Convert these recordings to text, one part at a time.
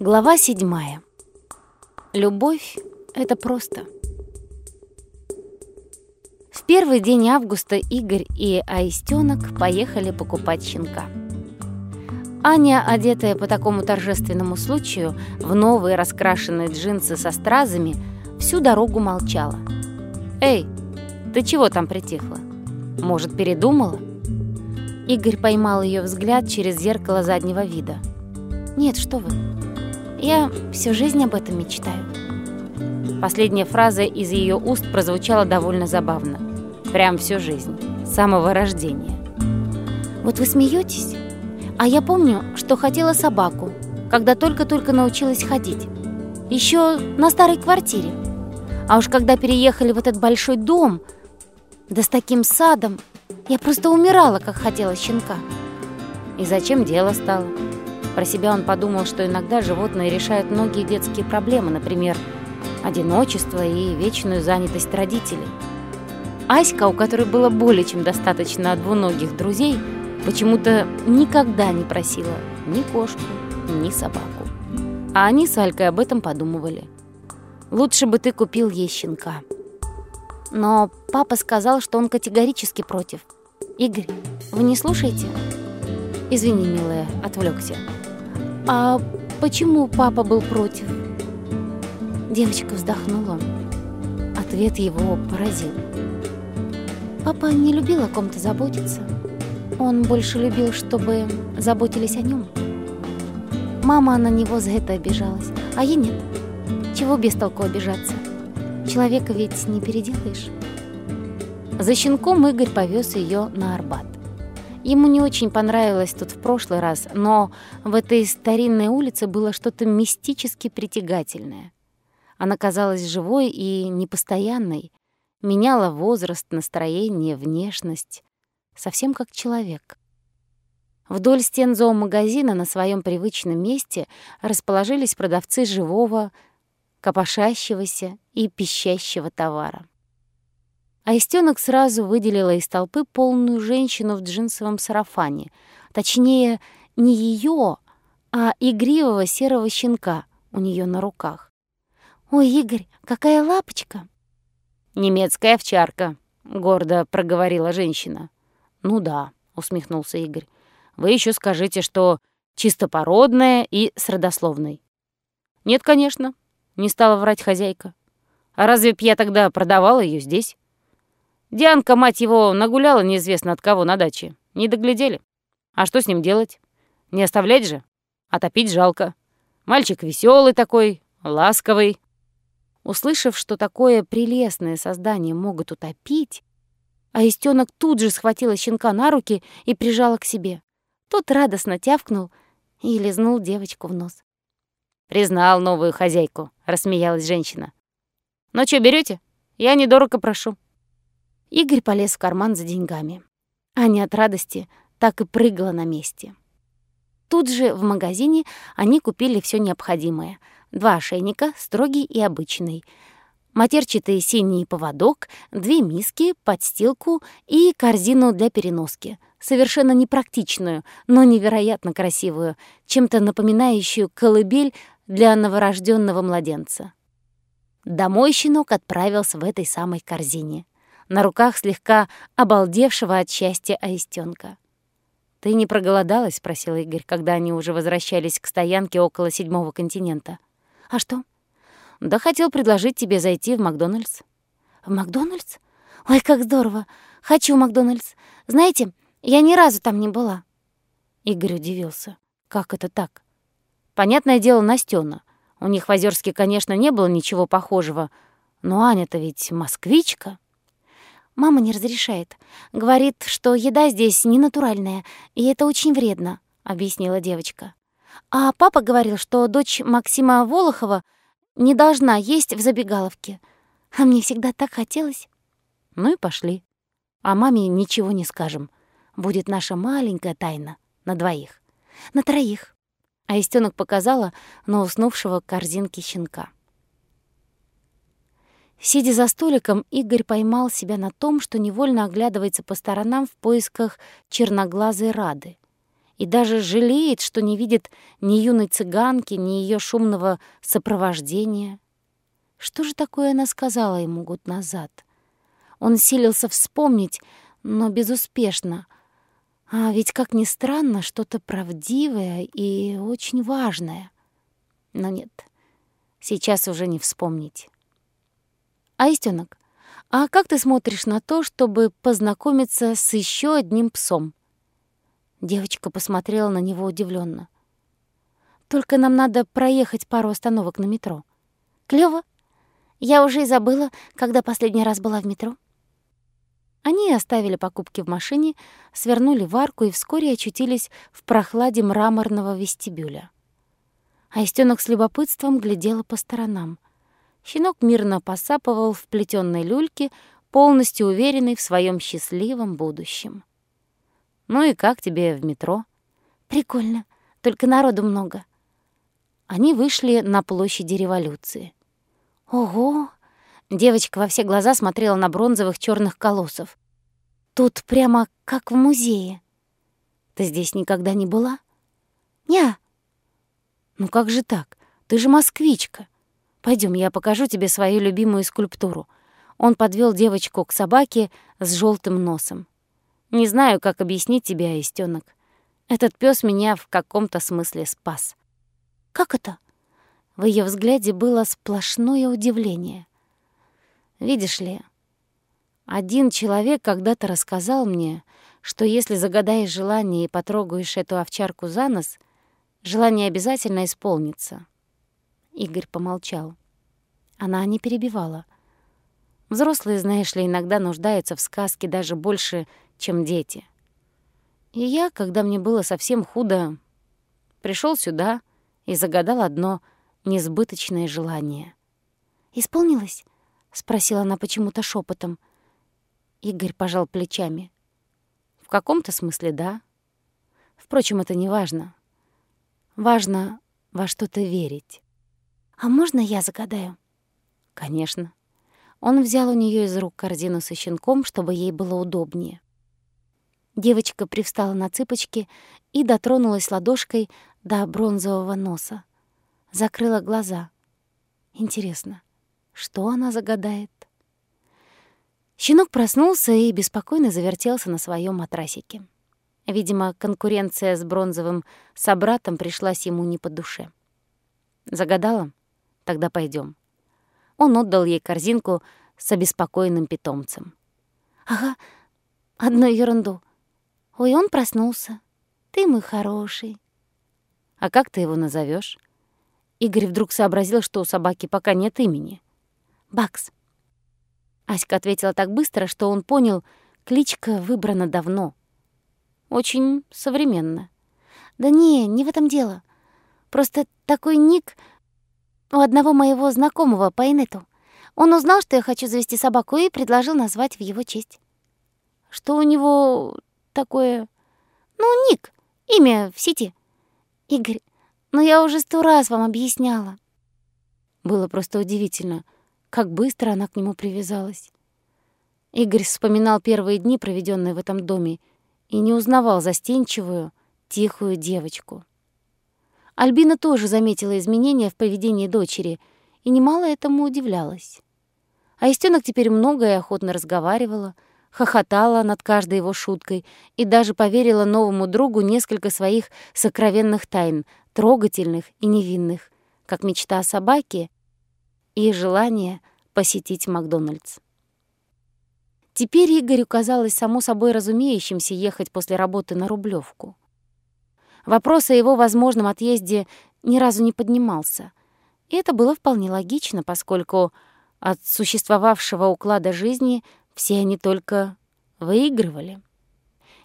Глава седьмая. Любовь — это просто. В первый день августа Игорь и Аистенок поехали покупать щенка. Аня, одетая по такому торжественному случаю, в новые раскрашенные джинсы со стразами, всю дорогу молчала. «Эй, ты чего там притихла? Может, передумала?» Игорь поймал ее взгляд через зеркало заднего вида. «Нет, что вы, я всю жизнь об этом мечтаю. Последняя фраза из ее уст прозвучала довольно забавно. Прям всю жизнь. С самого рождения. Вот вы смеетесь? А я помню, что хотела собаку, когда только-только научилась ходить. Еще на старой квартире. А уж когда переехали в этот большой дом, да с таким садом, я просто умирала, как хотела щенка. И зачем дело стало? Про себя он подумал, что иногда животные решают многие детские проблемы, например, одиночество и вечную занятость родителей. Аська, у которой было более чем достаточно двуногих друзей, почему-то никогда не просила ни кошку, ни собаку. А они с Алькой об этом подумывали. «Лучше бы ты купил ей щенка». Но папа сказал, что он категорически против. «Игорь, вы не слушаете?» «Извини, милая, отвлекся. «А почему папа был против?» Девочка вздохнула. Ответ его поразил. Папа не любил о ком-то заботиться. Он больше любил, чтобы заботились о нем. Мама на него за это обижалась, а я нет. Чего без толку обижаться? Человека ведь не переделаешь. За щенком Игорь повез ее на Арбат. Ему не очень понравилось тут в прошлый раз, но в этой старинной улице было что-то мистически притягательное. Она казалась живой и непостоянной, меняла возраст, настроение, внешность, совсем как человек. Вдоль стен зоомагазина на своем привычном месте расположились продавцы живого, копошащегося и пищащего товара. Аистенок сразу выделила из толпы полную женщину в джинсовом сарафане. Точнее, не ее, а игривого серого щенка у нее на руках. «Ой, Игорь, какая лапочка!» «Немецкая овчарка», — гордо проговорила женщина. «Ну да», — усмехнулся Игорь. «Вы еще скажите, что чистопородная и с родословной». «Нет, конечно», — не стала врать хозяйка. «А разве б я тогда продавала ее здесь?» Дианка, мать его, нагуляла неизвестно от кого на даче. Не доглядели. А что с ним делать? Не оставлять же? А топить жалко. Мальчик веселый такой, ласковый. Услышав, что такое прелестное создание могут утопить, Аистёнок тут же схватила щенка на руки и прижала к себе. Тот радостно тявкнул и лизнул девочку в нос. «Признал новую хозяйку», — рассмеялась женщина. «Ну что, берете? Я недорого прошу». Игорь полез в карман за деньгами. Аня от радости так и прыгала на месте. Тут же в магазине они купили все необходимое. Два ошейника, строгий и обычный, матерчатый синий поводок, две миски, подстилку и корзину для переноски. Совершенно непрактичную, но невероятно красивую, чем-то напоминающую колыбель для новорожденного младенца. Домой щенок отправился в этой самой корзине на руках слегка обалдевшего от счастья аистенка. «Ты не проголодалась?» — спросил Игорь, когда они уже возвращались к стоянке около седьмого континента. «А что?» «Да хотел предложить тебе зайти в Макдональдс». «В Макдональдс? Ой, как здорово! Хочу Макдональдс. Знаете, я ни разу там не была». Игорь удивился. «Как это так?» «Понятное дело, Настёна. У них в Озерске, конечно, не было ничего похожего, но Аня-то ведь москвичка». Мама не разрешает. Говорит, что еда здесь не натуральная, и это очень вредно», — объяснила девочка. «А папа говорил, что дочь Максима Волохова не должна есть в забегаловке. А мне всегда так хотелось». «Ну и пошли. А маме ничего не скажем. Будет наша маленькая тайна на двоих. На троих». А Истёнок показала на уснувшего корзинки щенка. Сидя за столиком, Игорь поймал себя на том, что невольно оглядывается по сторонам в поисках черноглазой Рады. и даже жалеет, что не видит ни юной цыганки, ни ее шумного сопровождения. Что же такое она сказала ему год назад? Он силился вспомнить, но безуспешно. А ведь, как ни странно, что-то правдивое и очень важное. Но нет, сейчас уже не вспомнить. Аистенок, а как ты смотришь на то, чтобы познакомиться с еще одним псом? Девочка посмотрела на него удивленно. Только нам надо проехать пару остановок на метро. Клево. Я уже и забыла, когда последний раз была в метро. Они оставили покупки в машине, свернули в арку и вскоре очутились в прохладе мраморного вестибюля. Аистёнок с любопытством глядела по сторонам. Щенок мирно посапывал в плетённой люльке, полностью уверенный в своем счастливом будущем. «Ну и как тебе в метро?» «Прикольно, только народу много». Они вышли на площади революции. «Ого!» Девочка во все глаза смотрела на бронзовых черных колоссов. «Тут прямо как в музее». «Ты здесь никогда не была?» «Не». «Ну как же так? Ты же москвичка. Пойдем, я покажу тебе свою любимую скульптуру». Он подвел девочку к собаке с желтым носом. «Не знаю, как объяснить тебе, Аистёнок. Этот пес меня в каком-то смысле спас». «Как это?» В ее взгляде было сплошное удивление. Видишь ли, один человек когда-то рассказал мне, что если загадаешь желание и потрогаешь эту овчарку за нос, желание обязательно исполнится. Игорь помолчал. Она не перебивала. Взрослые, знаешь ли, иногда нуждаются в сказке даже больше, чем дети. И я, когда мне было совсем худо, пришел сюда и загадал одно несбыточное желание. «Исполнилось?» — спросила она почему-то шепотом. Игорь пожал плечами. «В каком-то смысле да. Впрочем, это не важно. Важно во что-то верить». «А можно я загадаю?» «Конечно». Он взял у нее из рук корзину со щенком, чтобы ей было удобнее. Девочка привстала на цыпочки и дотронулась ладошкой до бронзового носа. Закрыла глаза. Интересно, что она загадает? Щенок проснулся и беспокойно завертелся на своем матрасике. Видимо, конкуренция с бронзовым собратом пришлась ему не по душе. Загадала? Тогда пойдем. Он отдал ей корзинку с обеспокоенным питомцем. «Ага, одну ерунду. Ой, он проснулся. Ты мой хороший». «А как ты его назовешь? Игорь вдруг сообразил, что у собаки пока нет имени. Бакс. Аська ответила так быстро, что он понял, кличка выбрана давно. Очень современно. Да не, не в этом дело. Просто такой ник у одного моего знакомого по инету. Он узнал, что я хочу завести собаку, и предложил назвать в его честь. Что у него такое... Ну, ник, имя в сети. Игорь, ну я уже сто раз вам объясняла. Было просто удивительно — как быстро она к нему привязалась. Игорь вспоминал первые дни, проведенные в этом доме, и не узнавал застенчивую, тихую девочку. Альбина тоже заметила изменения в поведении дочери и немало этому удивлялась. А Истёнок теперь много и охотно разговаривала, хохотала над каждой его шуткой и даже поверила новому другу несколько своих сокровенных тайн, трогательных и невинных, как мечта о собаке и желание посетить Макдональдс. Теперь Игорю казалось само собой разумеющимся ехать после работы на Рублевку. Вопрос о его возможном отъезде ни разу не поднимался. И это было вполне логично, поскольку от существовавшего уклада жизни все они только выигрывали.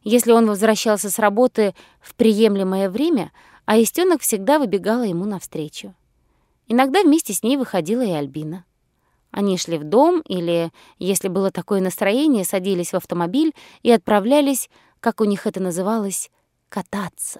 Если он возвращался с работы в приемлемое время, а Аистёнок всегда выбегала ему навстречу. Иногда вместе с ней выходила и Альбина. Они шли в дом или, если было такое настроение, садились в автомобиль и отправлялись, как у них это называлось, кататься.